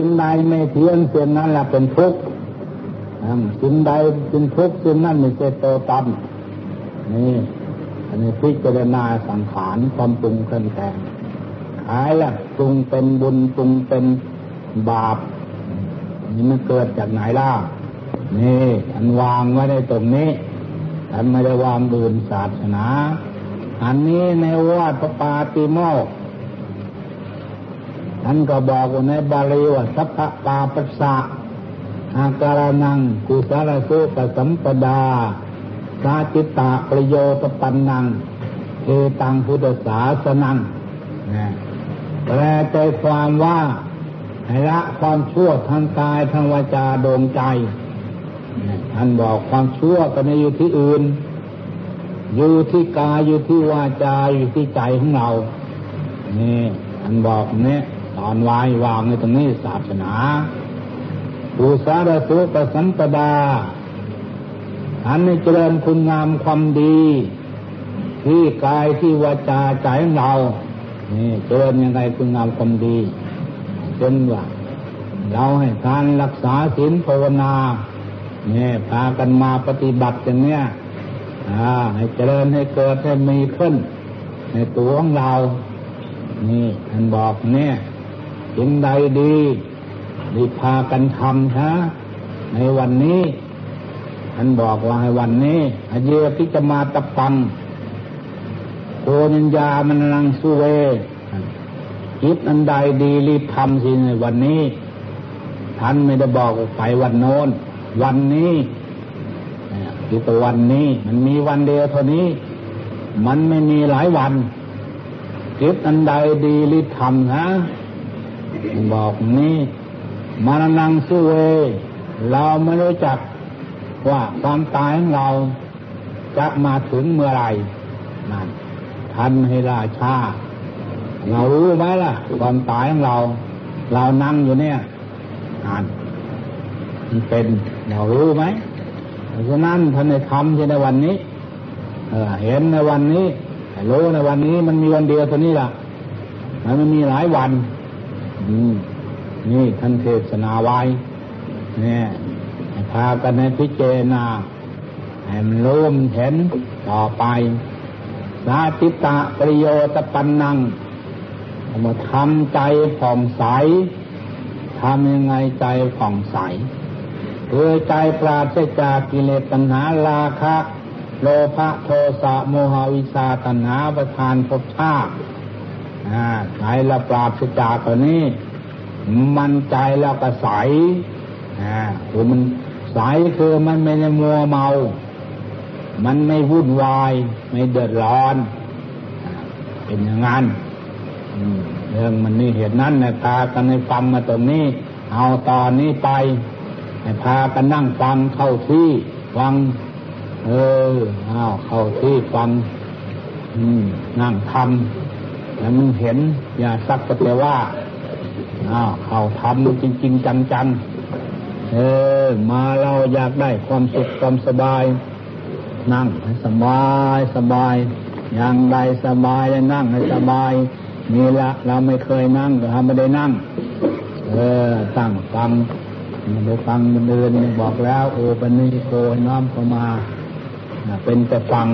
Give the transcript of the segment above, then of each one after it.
สิ่งใดไม่เที่ยงสิ่งนั้นแหละเป็นทุกข์สิ่งใดเป็นทุกข์สิ่งนั้นไม่ใช่โตตันนี่อันนี้พิจารณาสังขารความปรุงเคลื่อนแต่งหายละปรุงเป็นบุญปรุงเป็นบาปนี่มันเกิดจากไหนล่ะนี่อันวางไว้ในตรงนี้ท่านไม่ได้วางบื่นศาสนา อันนี้ในวาดพระปาติโมก ท่านก็บอกว่าในบาลีว่าสัพพะปาปัสสะอาการนังกุสารสุปสัมปดาสาจิตตะประโยชน์ปันนังเทตังพุทธศาสนังแปลใจความว่าให้ละความชั่วทางกายทางวาจาดวงใจ ท่านบอกความชั่วก็ไม่อยู่ที่อื่น อยู่ที่กายอยู่ที่วาจาอยู่ที่ใจของเรา นี่ท่านบอกเนี่ย ตอนวายวางในตรงนี้ศาสนาภูสารสุปสัมปดา อันนี้เจริญคุณงามความดี ที่กายที่วาจาใจของเรา นี่เจริญยังไงคุณงามความดีจนว่าเราให้การรักษาศีลภาวนาเนี่ยพากันมาปฏิบัติอย่างเนี้ยให้เจริญให้เกิดให้มีขึ้น ในตัวของเรา นี่ท่านบอกเนี่ย สิ่งใดดีดีพากันทำฮะในวันนี้ท่านบอกว่าให้วันนี้อเยพิจมาตะปังโคนิญญามันนังสุเวคิดอันใดดีรีบทำสิในวันนี้ ท่านไม่ได้บอกไปวันโน้น วันนี้คือตัววันนี้ มันมีวันเดียวเท่านี้ มันไม่มีหลายวันคิดอันใดดีรีบทำนะ บอกนี้มานังสุเว เราไม่รู้จักว่าความตายของเราจะมาถึงเมื่อไรนั่นทันให้ราชาเรารู้ไหมล่ะความตายของเรา เรานั่งอยู่เนี่ยอ่านมันเป็นเรารู้ไหมเพราะฉะนั้นท่านในทำในวันนี้เห็นในวันนี้รู้ในวันนี้มันมีวันเดียวเท่านี้ล่ะมันไม่มีหลายวัน นี่ท่านเทศนาไว้เนี่ยพากันในพิจารณาให้มันรู้มเห็นต่อไปสาติตะประโยชน์ปันนังมาทำใจผ่องใสทำยังไงใจผ่องใสเพื่อใจปราศจากกิเลสตัณหาราคะ โลภะโทสะโมหวิชาตัณหาประทานภพชาติ ใจเราปราศจากตัวนี้ มันใจเราก็ใสอ่าคือมันใสคือมันไม่ได้มัวเมา มันไม่วุ่นวาย ไม่เดือดร้อน เป็นอย่างนั้นเรื่องมันนี่เหตุนั้นนะพากันในฟังมาตรงนี้ เอาตอนนี้ไปให้พากันนั่งฟังเข้าที่ฟัง เออเอาเข้าที่ฟังนั่งทำ แล้วมันเห็น อย่าสักแต่ว่าอ้าวเข้าทำจริงๆจังๆเออ มาเราอยากได้ความสุขความสบาย นั่งให้สบายสบาย อย่างใดสบายแล้วนั่งให้สบายนี่ละเราไม่เคยนั่งก็ทำไม่ได้นั่ง เออตั้งฟังมันไปฟังมันเดินบอกแล้ว โอปันนี้โกน้อมเข้ามาเป็นแต่ฟัง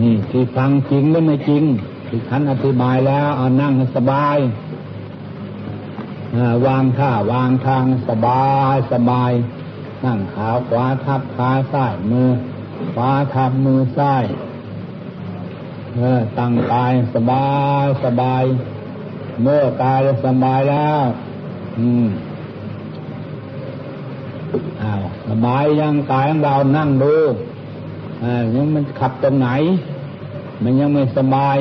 นี่ที่ฟังจริงหรือไม่จริง ที่ท่านอธิบายแล้วเอานั่งสบายวางท่าวางทางสบายสบาย นั่งขาขวาทับขาซ้ายมือขวาทับมือซ้ายเออตั้งกายสบายสบาย เมื่อกายสบายแล้ว อืมอ้าวสบายยังกายของเรานั่งดูอ่ายังมันขับตรงไหน มันยังไม่สบาย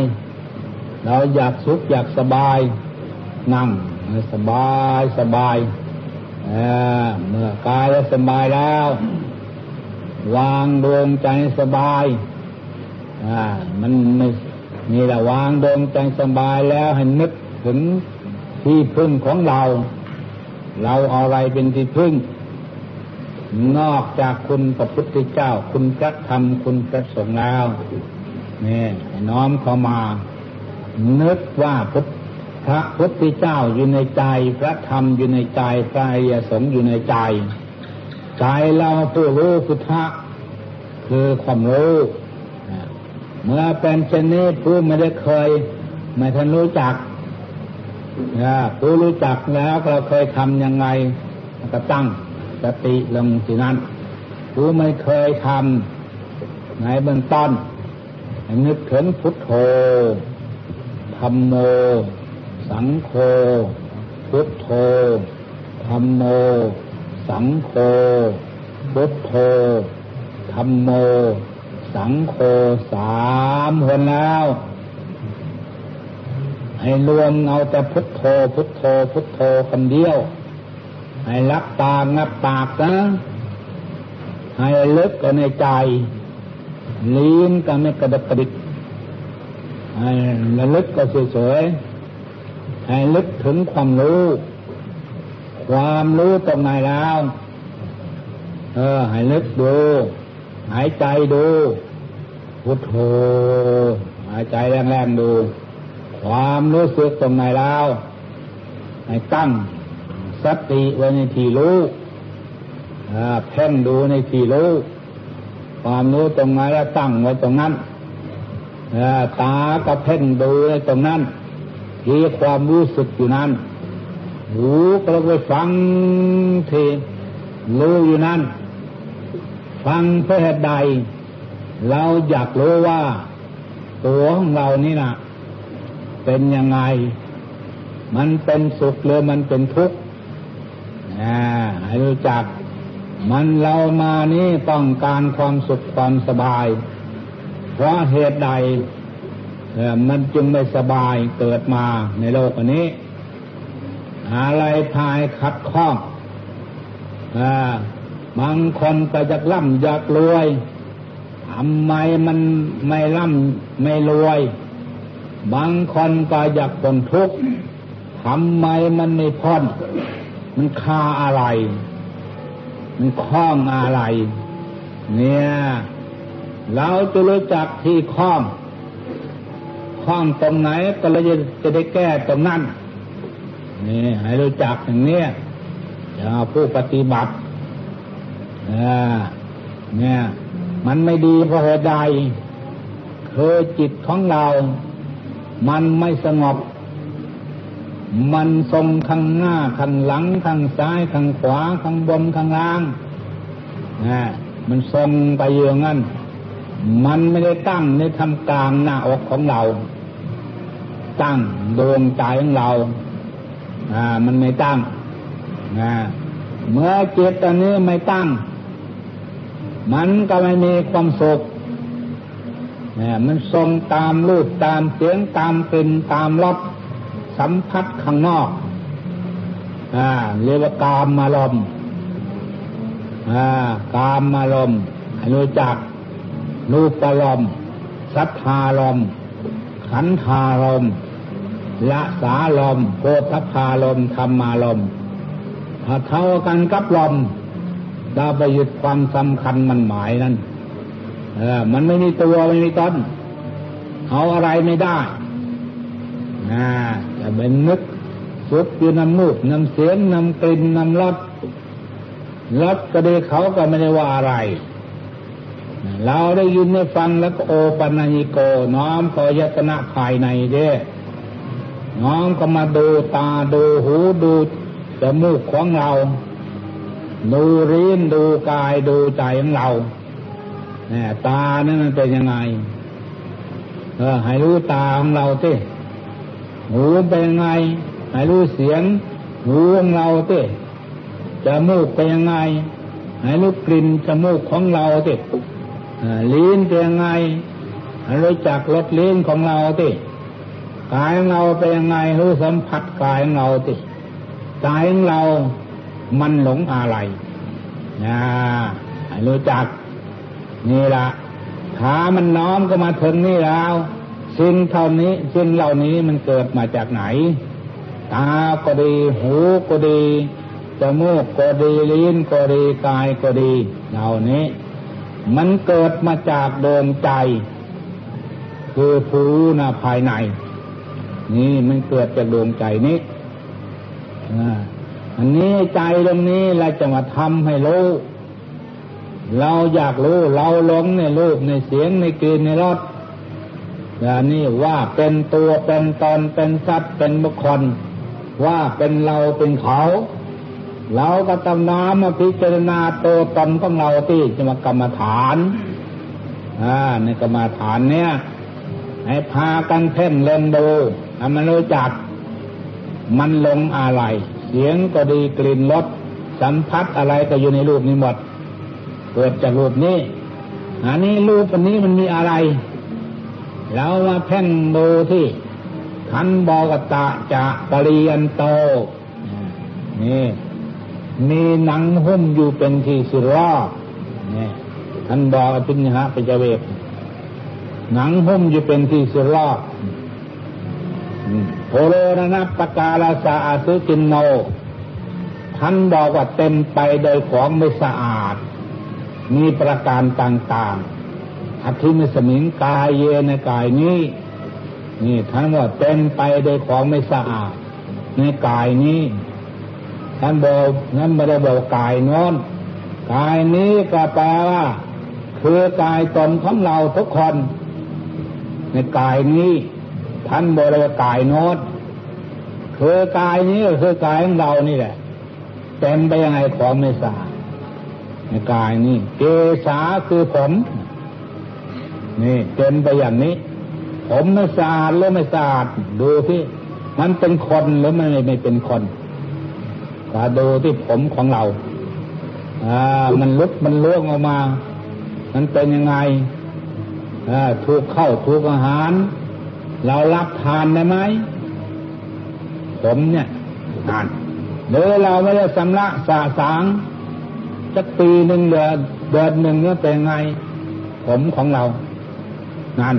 เราอยากสุขอยากสบาย นั่งสบายสบายเมื่อกายแล้วสบายแล้ว วางดวงใจสบายมันไม่นี่แหละวางดวงใจสบายแล้วให้นึกถึงที่พึ่งของเรา เราเอาอะไรเป็นที่พึ่ง นอกจากคุณพระพุทธเจ้า คุณพระธรรมคุณพระสงฆ์แล้วนี่น้อมเข้ามา นึกว่าพุทพระพุทธเจ้าอยู่ในใจ พระธรรมอยู่ในใจพระอริยสงฆ์อยู่ในใจใจเราผู้รู้พุทธะคือความรู้เมื่อเป็นเช่นนี้ผู้ไม่ได้เคย ไม่ทันรู้จักผู้รู้จักแล้วเราเคยทำยังไงก็ตั้งสติลงที่นั้นผู้ไม่เคยทำในเบื้องต้นนึกถึงพุทโธ ธรรมโม สังโฆ พุทโธ ธรรมโม สังโฆ พุทโธ ธรรมโม สังโฆสามคนแล้วให้รวมเอาแต่พุทโธ พุทโธ พุทโธคนเดียว ให้รับตางับปากนะให้ลึกก็ในใจ ลิ้นก็ไม่กระดกกระดิก ให้ระลึกก็สวยๆให้ลึกถึงความรู้ ความรู้ตรงไหนแล้ว เออ ให้ลึกดู หายใจดูพุทโธหายใจแรงๆดู ความรู้สึกตรงไหนแล้วให้ตั้งสติไว้ในที่รู้เพ่งดูในที่รู้ ความรู้ตรงไหนแล้วตั้งไว้ตรงนั้น ตาก็เพ่งดูในตรงนั้นที่ความรู้สึกอยู่นั้น หูก็ไปฟังทีรู้อยู่นั้น ฟังเพื่อเหตุใด เราอยากรู้ว่า ตัวของเรานี่นะเป็นยังไง มันเป็นสุขหรือมันเป็นทุกข์ให้รู้จัก มันเรามานี้ต้องการความสุขความสบาย เพราะเหตุใดมันจึงไม่สบายเกิดมาในโลกอันนี้ อะไรภายขัดข้องบางคนก็จะร่ำอยากรวยทำไมมันไม่ร่ำไม่รวย บางคนก็อยากพ้นทุกข์ทำไมมันไม่พ้น มันคาอะไร มันคล้องอะไร เนี่ย เราจะรู้จักที่คล้องคล้องตรงไหนก็เราจะจะได้แก้ตรงนั้นนี่ให้รู้จักอย่างนี้อย่าผู้ปฏิบัติเนี่ย มันไม่ดีเพราะเหตุใดคือจิตของเรา มันไม่สงบ มันทรงข้างหน้าข้างหลังข้างซ้ายข้างขวาข้างบนข้างล่างนะมันทรงไปอย่างนั้น มันไม่ได้ตั้งในทำกลางหน้าอกของเรา ตั้งดวงใจของเรา อ่า มันไม่ตั้งนะเมื่อจิตอันนี้ไม่ตั้ง มันก็ไม่มีความสุขเนี่ยมันทรงตามรูปตามเสียงตามกลิ่นตามรสสัมผัสข้างนอกอ่าเรียกว่ากามมาลมอ่ากามมาลมให้รู้จัก นูปลมสัทธาลม ขันธาลมละสาลมโกฏพาลมธรรมาลมถ้าเท่ากันกับลมเราไปยึดความสำคัญมันหมายนั้นเออมันไม่มีตัวไม่มีตนเอาอะไรไม่ได้นะจะเป็นนึกสุขอยู่น้ำมูกน้ำเสียงน้ำกลิ่นน้ำรสรสก็ดีเขาก็ไม่ได้ว่าอะไร เราได้ยินได้ฟังแล้วก็โอปัญญิโก น้อมขอยตนะภายในเด้น้อมก็มาดูตาดูหูดูจมูกของเรา ดูริ้นดูกายดูใจของเราเนี่ยตานี่มันเป็นยังไง เออ ให้รู้ตาของเราที่หูเป็นยังไง ให้รู้เสียงหูของเราเต้จมูกเป็นยังไง ให้รู้กลิ่นจมูกของเราเต้ ลิ้นเป็นยังไงรู้จักรสลิ้นของเราต้กายของเราเป็นยังไงรู้สัมผัสกายของเราต้กายของเรา มันหลงอะไรนะรู้จักนี่ละขามันน้อมก็มาถึงนี่แล้วสิ่งเท่านี้สิ่งเหล่านี้มันเกิดมาจากไหน ตาก็ดี หูก็ดีจมูกก็ดีลิ้นก็ดีกายก็ดีเหล่านี้ มันเกิดมาจากดวงใจ คือผู้นาภายใน นี่มันเกิดจากดวงใจนี้อันนี้ใจตรงนี้เราจะมาทำให้รู้ เราอยากรู้ เราหลงในรูปในเสียงในกลิ่นในรสอย่างนี้ว่าเป็นตัวเป็นตนเป็นสัตว์เป็นบุคคล ว่าเป็นเราเป็นเขา เราก็ตำน้ำมาพิจารณาตัวตนของเราที่จะมากรรมฐานอ่าในกรรมฐานเนี่ย ให้พากันเพ่งเล่นดูให้มันรู้จัก มันลงอะไร เสียงก็ดีกลิ่นรสสัมผัสอะไรก็อยู่ในรูปนี้หมดเกิดจากรูปนี้ อันนี้รูปอันนี้มันมีอะไรเรามาเพ่งดูที่ขันบอกตะจะปริยันโตนี่ มีหนังหุ้มอยู่เป็นที่สิรอบนี่ท่านบอกอภิญหาปัจเวกหนังหุ้มอยู่เป็นที่สิรอบโพโลนะปกาลาสาอาสุจินโน ท่านบอกว่าเต็มไปโดยของไม่สะอาด มีประการต่างๆอธิมิสมิงกายเยในกายนี้นี่ท่านว่าเต็มไปโดยของไม่สะอาด ในกายนี้ ท่านบอกนั้นไม่ได้บอกกายนอนกายนี้ก็แปลว่า คือกายตนของเราทุกคน ในกายนี้ ท่านบอกเลยกายโน้ตคือกายนี้คือกายของเรานี่แหละเต็มไปยังไงของไม่สะอาดในกายนี้เกษาคือผมนี่เต็มไปอย่างนี้ ผมไม่สะอาดหรือไม่สะอาดดูที่มันเป็นคนหรือไม่ไม่เป็นคน ดูที่ผมของเรา อ่า มันลุกมันล่วงออกมา มันเป็นยังไงอ่าถูกเข้าถูกอาหาร เรารับทานได้ไหมผมเนี่ยทานหรือเราไม่ได้สำลักสาสางสักปีหนึ่งเดือนเดือนหนึ่งเนี่ยเป็นไง ผมของเรานั่น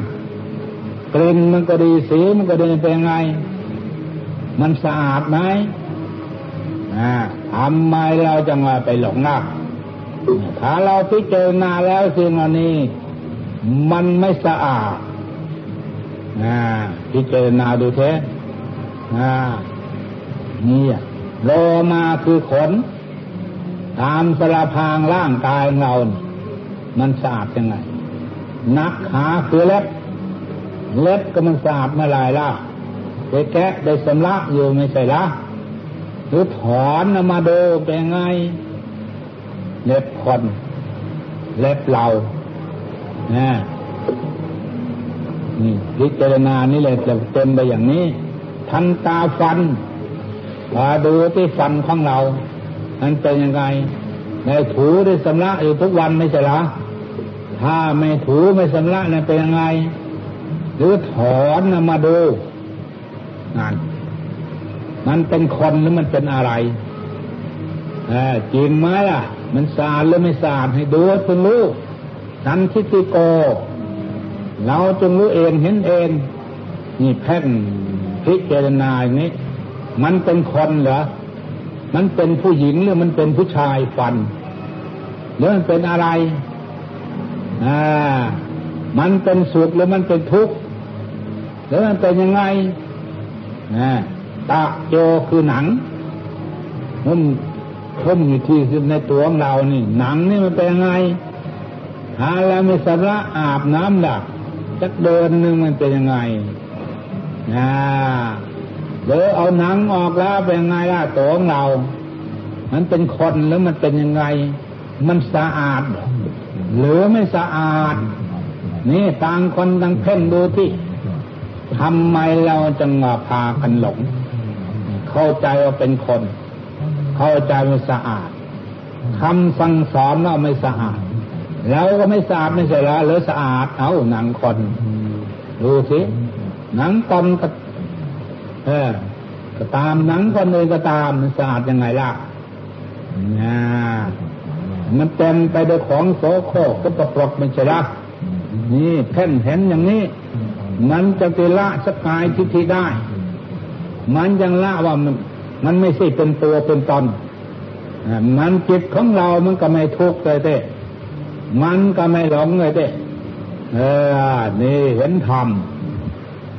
กลิ่นมันก็ดีสีมันก็ดีเป็นไง มันสะอาดไหม ทำไมเราจะมาไปหลงนักถ้าเราพิจารณาแล้วสิ่งอันนี้ มันไม่สะอาดอ่าพิจารณาดูเถอะอ่นี่โลมาคือขน ตามสารพางร่างกายเรา มันสะอาดยังไง นักขาคือเล็บ เล็บก็มันสะอาดเมื่อไรล่ะไปแกะได้สำลักอยู่ไม่ใช่ละ หรือถอนมาดูเป็นไง เล็บคน เล็บเรานะนี่พิจารณานี่เลยจะเต็มไปอย่างนี้ ทันตาฟันพาดูที่ฟันของเรา นั้นเป็นยังไง ในถูได้สำลักอยู่ทุกวันไม่ใช่หรอถ้าไม่ถูไม่สำลักนี่ยเป็นยังไง หรือถอนมาดูนั่น มันเป็นคนหรือมันเป็นอะไรจริงไหมล่ะ มันสาดหรือไม่สาดให้ดูจงรู้นันทิติโก เราจงรู้เองเห็นเองนี่แพ่งพิจารณาอย่างนี้ มันเป็นคนเหรอ มันเป็นผู้หญิงหรือมันเป็นผู้ชายฟันหรือมันเป็นอะไรอ่ามันเป็นสุขหรือมันเป็นทุกข์หรือมันเป็นยังไงอ่า ตาโจคือหนังมันพุ่มอยู่ที่ในตัวของเรานี่ หนังนี่มันเป็นยังไงหาแล้วม่สระอาบน้ำดักจักเดินหนึ่งมันเป็นยังไงอ่าเดี๋ยวเอาหนังออกแล้วเป็นยังไงล่ะตัวของเรา มันเป็นคนหรือมันเป็นยังไง มันสะอาด หรือไม่สะอาด นี่ต่างคนต่างเพ่งดูที่ทำไมเราจึงพากันหลง เข้าใจว่าเป็นคน เข้าใจว่าสะอาดคำสั่งสอนว่าไม่สะอาด แล้วก็ไม่สะอาดไม่ใช่หรอหรือสะอาดเอาหนังคนดูสิหนังตอมก็เออก็ตามหนังคนอื่นก็ตามมันสะอาดยังไงล่ะนะมันเต็มไปด้วยของโสโครกก็ประปรกไม่ใช่ละนี่เพ่นเห็นอย่างนี้ มันจะไปละสกายทิฏฐิได้ มันยังละว่ามัน มันไม่ใช่เป็นตัวเป็นตนมันจิตของเรามันก็ไม่ทุกข์เลยเต้มันก็ไม่หลงเลยเต้เออ นี่เห็นธรรม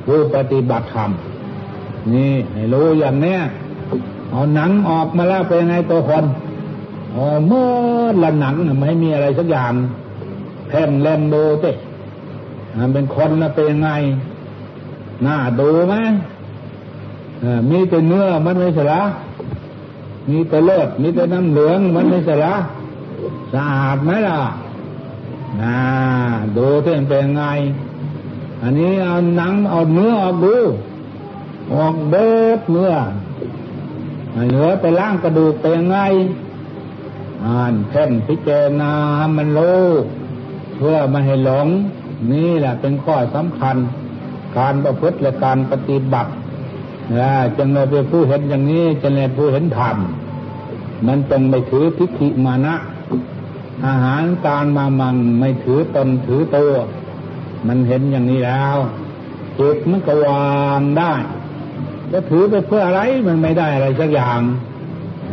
ผู้ปฏิบัติธรรมนี่ให้รู้อย่างเนี้ยเอาหนังออกมาแล้วเป็นไงตัวคนอ๋อเมื่อละหนังไม่มีอะไรสักอย่างแผ่นเล่มดูเต้มันเป็นคนนะเป็นยังไงน่าดูไหม มีแต่เนื้อมันไม่ใช่ละมีแต่เลือดมีแต่น้ำเหลืองมันไม่ใช่ละสะอาดไหมล่ะน่าดูที่มันเป็นไง อันนี้เอาหนังเอาเนื้อออกดูออกเด็ดเนื้อเหลือไปล่างกระดูกเป็นไงอ่านเพ่นพิจารณามันรู้เพื่อม่ให้หลง นี่แหละเป็นข้อสำคัญ การประพฤติและการปฏิบัติ จึงเราเป็นผู้เห็นอย่างนี้จะเลยผู้เห็นธรรมมันจงไม่ถือทิฏฐิมานะ อาหารการมามังไม่ถือตนถือตัว มันเห็นอย่างนี้แล้วจิตมันก็วางได้จะถือไปเพื่ออะไรมันไม่ได้อะไรสักอย่าง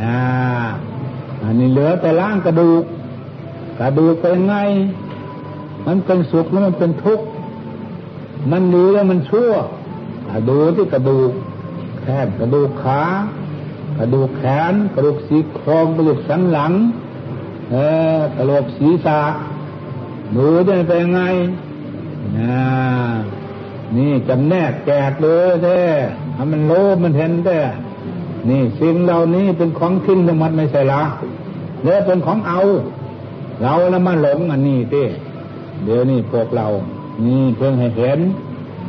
อ่าอันนี้เหลือแต่ล่างกระดูก กระดูกเป็นไง มันเป็นสุขแล้วมันเป็นทุกข์ มันดีแล้วมันชั่วดูที่กระดูก แค่กระดูกขากระดูกแขน กระดูกสีโครงกระดูกสันหลัง เออกระโหลกศีรษะดูจะเป็นไงนะนี่จำแนกแจกเลยแท้ทำมันโลมันเห็นแท้นี่สิ่งเหล่านี้เป็นของทิ้งทั้งหมดไม่ใช่ละเนี่ยเป็นของเอา เราแล้วมาหลงอันนี้เต้เดี๋ยวนี้พวกเรา นี่เพิ่งให้เห็น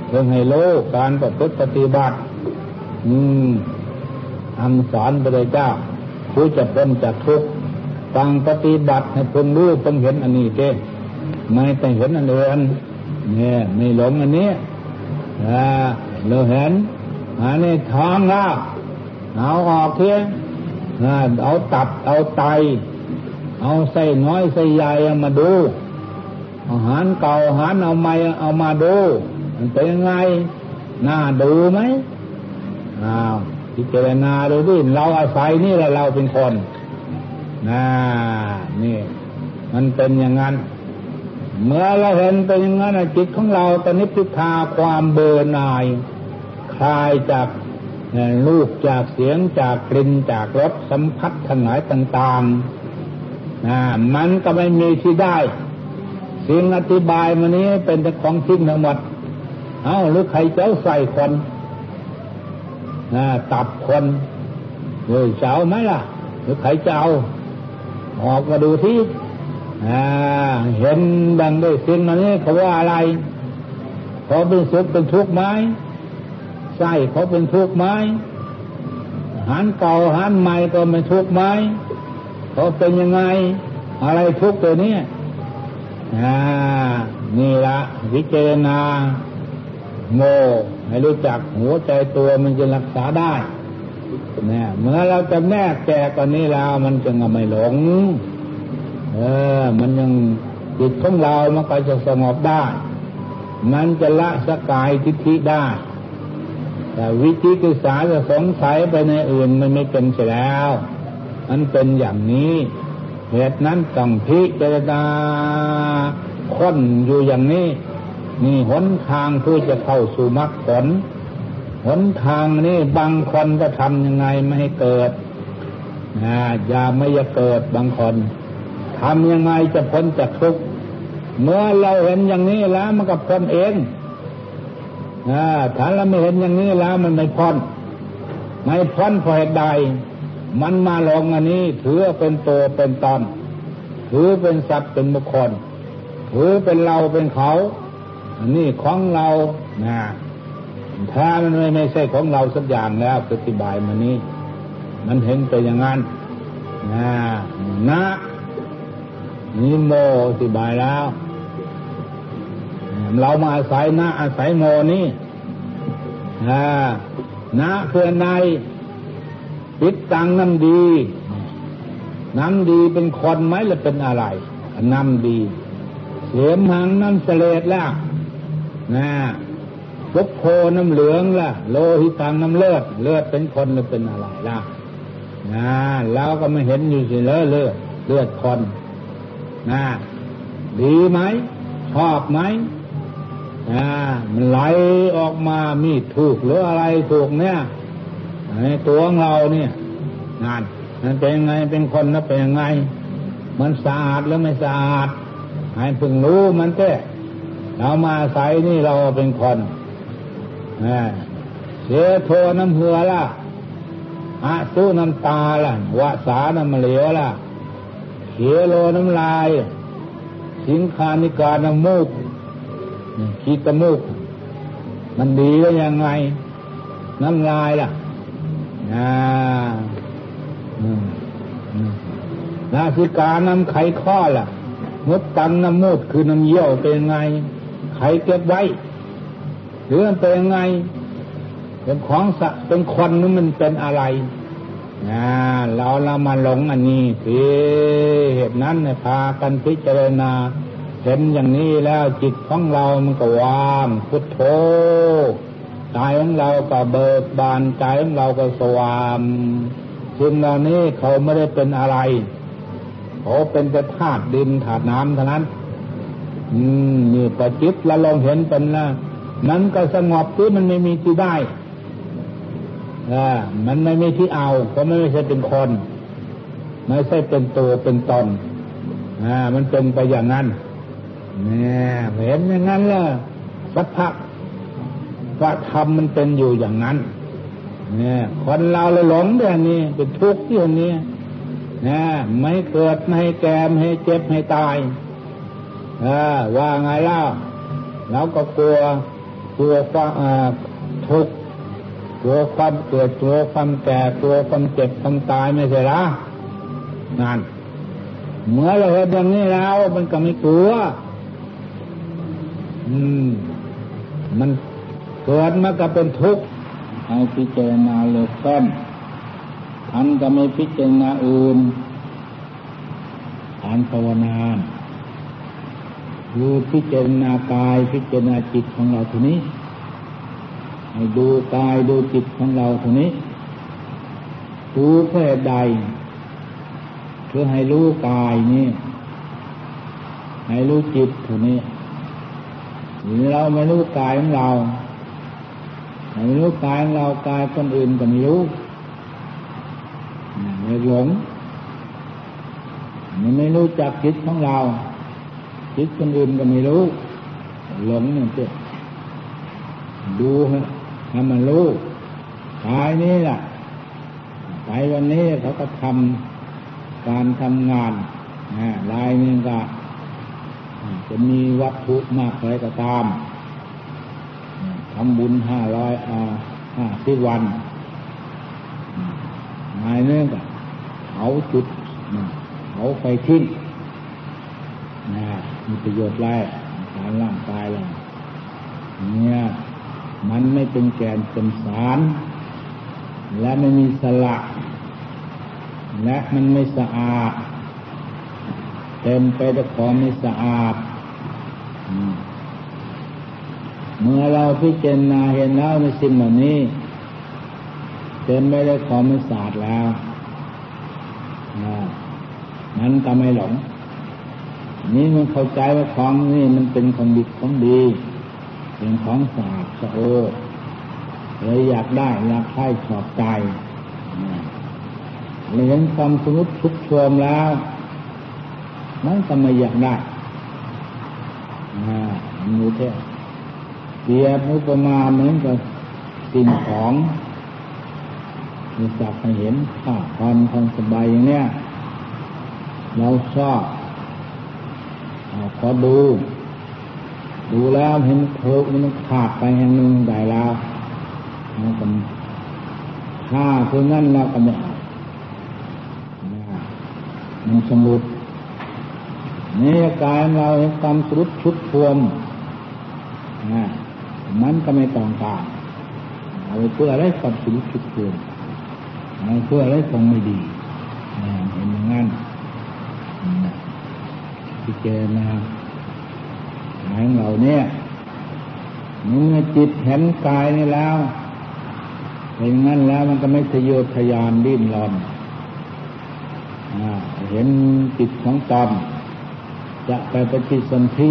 เพิ่งให้โลการประพฤติปฏิบัติ อืมทำสอนพระเจ้าผู้จะพ้นจากทุกข์ฟังปฏิบัติให้พิ่งรู้พิ่งเห็นอันนี้เต้ไม่แต่เห็นอันอื่นเนี่ยไม่หลงอันนี้อ่าเราเห็นอันนี้ท้องแล้วเอาออกเทียเอาตับเอาไต เอาใส่น้อยใส่ใหญ่มาดู อาหารเก่าอาหารเอาใหม่เอามาดู มันเป็นยังไง น่าดูไหม อ้าวพิจารณาดูดิเราอาศัยนี่แหละเราเป็นคนน่านี่ มันเป็นอย่างนั้น เมื่อเราเห็นเป็นอย่างนั้นจิตของเราตอนนี้พิทาความเบื่อหน่าย คลายจากลูกจากเสียงจากกลิ่นจากรสสัมผัสทั้งหลายต่างๆนะมันก็ไม่มีที่ได้สิ่งอธิบายมานี้เป็นแต่ของทิ้งทั้งหมด เอาหรือใครเจ้าใส่คน ตับคนเลยเจ้าไหมล่ะ หรือใครเจ้า ออกมาดูที่เห็นดังได้สิ่งอันนี้เขาว่าอะไรเขาเป็นสุขเป็นทุกข์ไหมไส้เขาเป็นทุกข์ไหมหารเก่าหารใหม่ก็เป็นทุกข์ไหมเขาเป็นยังไง อะไรทุกข์ตัวนี้นี่ละวิจารณา โมให้รู้จักหัวใจตัวมันจะรักษาได้เนี่ยเมื่อเราจะแนกแจกกว่านี้แล้วมันจะไม่หลง เออ มันยังจิตของเรามันก็จะสงบได้ มันจะละสกายทิฏฐิได้ แต่วิจิกิสาจะสงสัยไปในอื่นมันไม่เป็นเสียแล้วมันเป็นอย่างนี้ เหตุนั้นต้องพิจารณาค้นอยู่อย่างนี้ นี่หนทางเพื่อจะเข้าสู่มรรคผลหนทางนี้บางคนจะทำยังไงไม่ให้เกิดนะอย่าไม่จะเกิดบางคนทำยังไงจะพ้นจากทุกข์เมื่อเราเห็นอย่างนี้แล้วมันก็พ้นเองนะถ้าเราไม่เห็นอย่างนี้แล้วมันไม่พ้นไม่พ้นเพราะเหตุใด มันมาลงอันนี้ถือเป็นตัวเป็นตนถือเป็นสัตว์เป็นบุคคล ถือเป็นเราเป็นเขา อันนี้ของเรานะถ้ามันไม่ไม่ใช่ของเราสักอย่างแล้วปฏิบายมานี้ มันเห็นไปอย่างนั้นนะนะนิโมอธิบายแล้ว เรามาอาศัยนะอาศัยโมนี่นะนะเพื่อในปิดตังน้ำดี น้ำดีเป็นคนไหมหรือเป็นอะไร น้ำดี เสียมหังน้ำเสลดแล้ว นะพุกโพน้ำเหลืองล่ะ โลหิตังน้ำเลือด เลือดเป็นคนหรือเป็นอะไรล่ะนะเราก็ไม่เห็นอยู่สิเลอเลือดเลือดคนนะดีไหมชอบไหมนะมันไหลออกมามีถูกหรืออะไรถูกเนี่ยในตัวของเราเนี่ยงานมันเป็นยังไงเป็นคนแล้วเป็นยังไง มันสะอาดหรือไม่สะอาดให้พึงรู้มันเต้ เรามาใส่นี่เราเป็นคนเสียโทน้ำเหือละอาสู้น้ำตาล่ะวาสาน้ำเหลวล่ะเขียโลน้ำลาย สิงคานิการน้ำมูกขีดตมูก มันดีแล้ยังไง น้ำลายล่ะนานาสิกาน้ำไขข้อล่ะมดตังน้ำมูดคือน้ำเยี่ยวเป็นไง ไขเก็บไว้หรือมันเป็นยังไง เป็นของสะเป็นคนนี่มันเป็นอะไรนะเราเรามาหลงอันนี้สิเหตุนั้นเนี่ยพากันพิจารณา เห็นอย่างนี้แล้วจิตของเรามันก็ว่างพุทโธใจของเราก็เบิกบานใจของเราก็สว่างสิ่งเหล่านี้เขาไม่ได้เป็นอะไรเขาเป็นแต่ธาตุดินธาตุน้ำเท่านั้น อืมนี่ประจิตเราลองเห็นเป็นนะนั้นก็สงบที่มันไม่มีที่ได้อ่ามันไม่มีที่เอาเพราะไม่ใช่เป็นคน ไม่ใช่เป็นตัวเป็นตนอ่ามันเป็นไปอย่างนั้นเนี่ยเห็นอย่างนั้นล่ะสัพพะพระธรรมมันเป็นอยู่อย่างนั้น เนี่ย คนเราเลยหลงเรื่องนี้เป็นทุกข์ที่อย่างนี้นะไม่เกิดไม่แก่ไม่เจ็บไม่ตาย ว่าไงเล่าเราก็กลัวกลัวความทุกข์กลัวความเกิดกลัวความแก่กลัวความเจ็บความตายไม่ใช่หรอนั่นเมื่อเราเห็นอย่างนี้แล้ว มันก็ไม่กลัว อืม มันเกิดมาก็เป็นทุกข์ให้พิจารณาเลยต้นท่านก็ไม่พิจารณาอื่นการภาวนา คือพิจารณากายพิจารณาจิตของเราทีนี้ให้ดูกายดูจิตของเราทีนี้ดูเพื่อใดเพื่อให้รู้กายนี่ให้รู้จิตทีนี้เราไม่รู้กายของเราไม่รู้กายของเรากายคนอื่นก็ไม่รู้ไม่หลงมันไม่รู้จักจิตของเรา จิตคนอื่นก็ไม่รู้ หลงเนี่ยเจ้ดูฮะให้มันรู้กายนี้แหละไปวันนี้เขาก็ทำการทำงานลายนึงก็จะมีวัตถุมากอะไรก็ตามทำบุญห้าร้อยอาห้าสิบวันนายนึงก็เขาจุดเขาไปทิ้ง นะมีประโยชน์ไรการร่างกายเราเนี่ยมันไม่เป็นแกนเป็นสาร และไม่มีสละและมันไม่สะอาด เต็มไปด้วยของไม่สะอาด เมื่อเราพิจารณาเห็นแล้วในสิ่งเหล่านี้ เต็มไปด้วยของไม่สะอาดแล้ว นั้นก็ไม่หลง นี่มันเข้าใจว่าของนี่มันเป็นของดีของดี เป็นของสะอาดสะโอเลยอยากได้อยากใช้ชอบใจเลยเห็นความสมุททุกโชมแล้วมันก็ไม่อยากได้อ่ามูเทเสียบุปมาเหมือนกับสิ่งของมีจับให้เห็นข้าความความสบายอย่างเนี้ยเราชอบ ขอดู ดูแล้วเห็นเพิกมันขาดไปแห่งหนึ่งได้แล้วมันก็ถ้าคืองั้นเราก็ไม่เอามันสมุดนี่กายเราเห็นความสุดชุดพวมนะมันก็ไม่ต้องการเอาไปเพื่ออะไรความสุดชุดพวมเอาเพื่ออะไรคงไม่ดีเห็นอย่างนั้น พิจารณาหายเรานี่ยเมื่อจิตเห็นกายนี่แล้วเป็นงั้นแล้วมันก็ไม่ทะเยอทะยานดิ้นรนเห็นจิตของตนจะไปปฏิสนธิ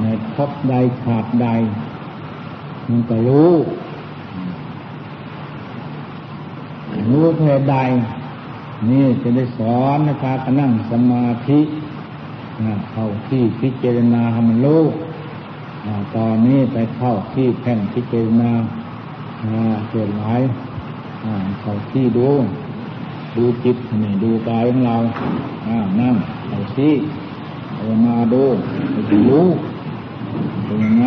ในพบใดขาดใด มันก็รู้ รู้เพศใด นี่จะได้สอนนะครับนั่งสมาธิ เข้าที่พิจารณาให้มันรู้ตอนนี้ไปเข้าที่แผ่นพิจารณาเกิดหลายเข้าที่ดู ดูจิตนี่ดูกายของเรานั่งเข้าที่เอามาดูรู้เป็นยังไง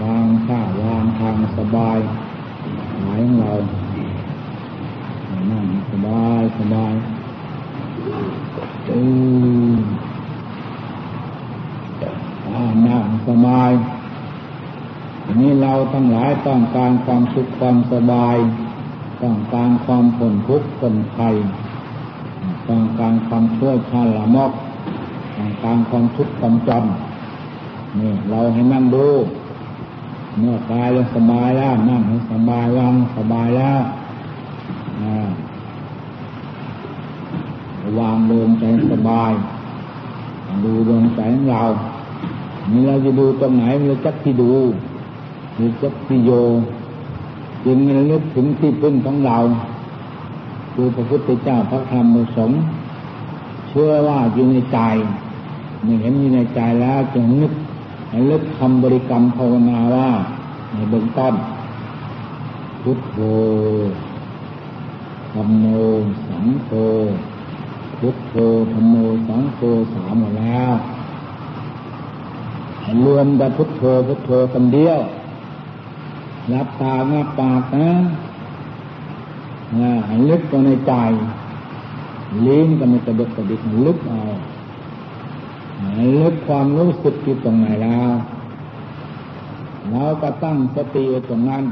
วางท่าวางทางสบายหายของเรานั่งสบายสบายอืมนั่งสบายอันนี้เราทั้งหลาย ต้องการความสุขความสบาย ต้องการความผลทุกข์ผลภัยต้องการความช่วยชาละมอกต้องการความทุกข์ความจำนี่เราให้นั่งดูเมื่อกายเราสบายแล้วนั่งให้สบายวางสบายแล้ววางลมใจสบาย ดูดวงใจของเรานี่เราจะดูตรงไหนเราจักที่ดู หรือจักที่โยจึงระลึกถึงที่พึ่งของเรา คือพระพุทธเจ้าพระธรรมพระสงฆ์เชื่อว่าอยู่ในใจเมื่อเห็นอยู่ในใจแล้วจึงนึกให้ลึกคำบริกรรมภาวนาว่าในเบื้องต้นพุทโธธรรมโมสังโฆพุทโธธรรมโมสังโฆสามหมดแล้วรวมแต่พุทโธพุทโธคำเดียว รับตางับปากนะให้ลึกตัวในใจลิ้นก็ไม่กระดกกระดิกลึกเอาลึกความรู้สึกที่ตรงไหนแล้วเราก็ตั้งสติตรงนั้น